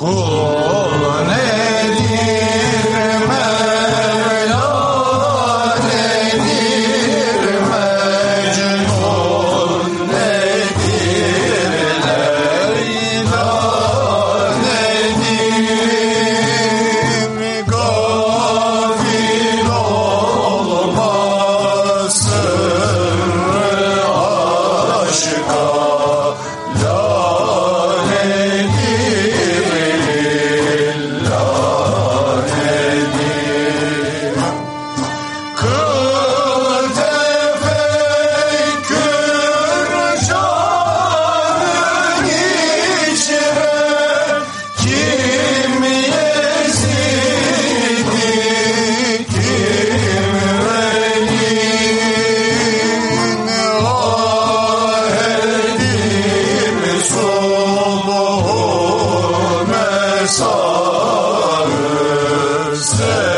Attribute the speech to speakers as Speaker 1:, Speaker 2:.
Speaker 1: Kul mesarı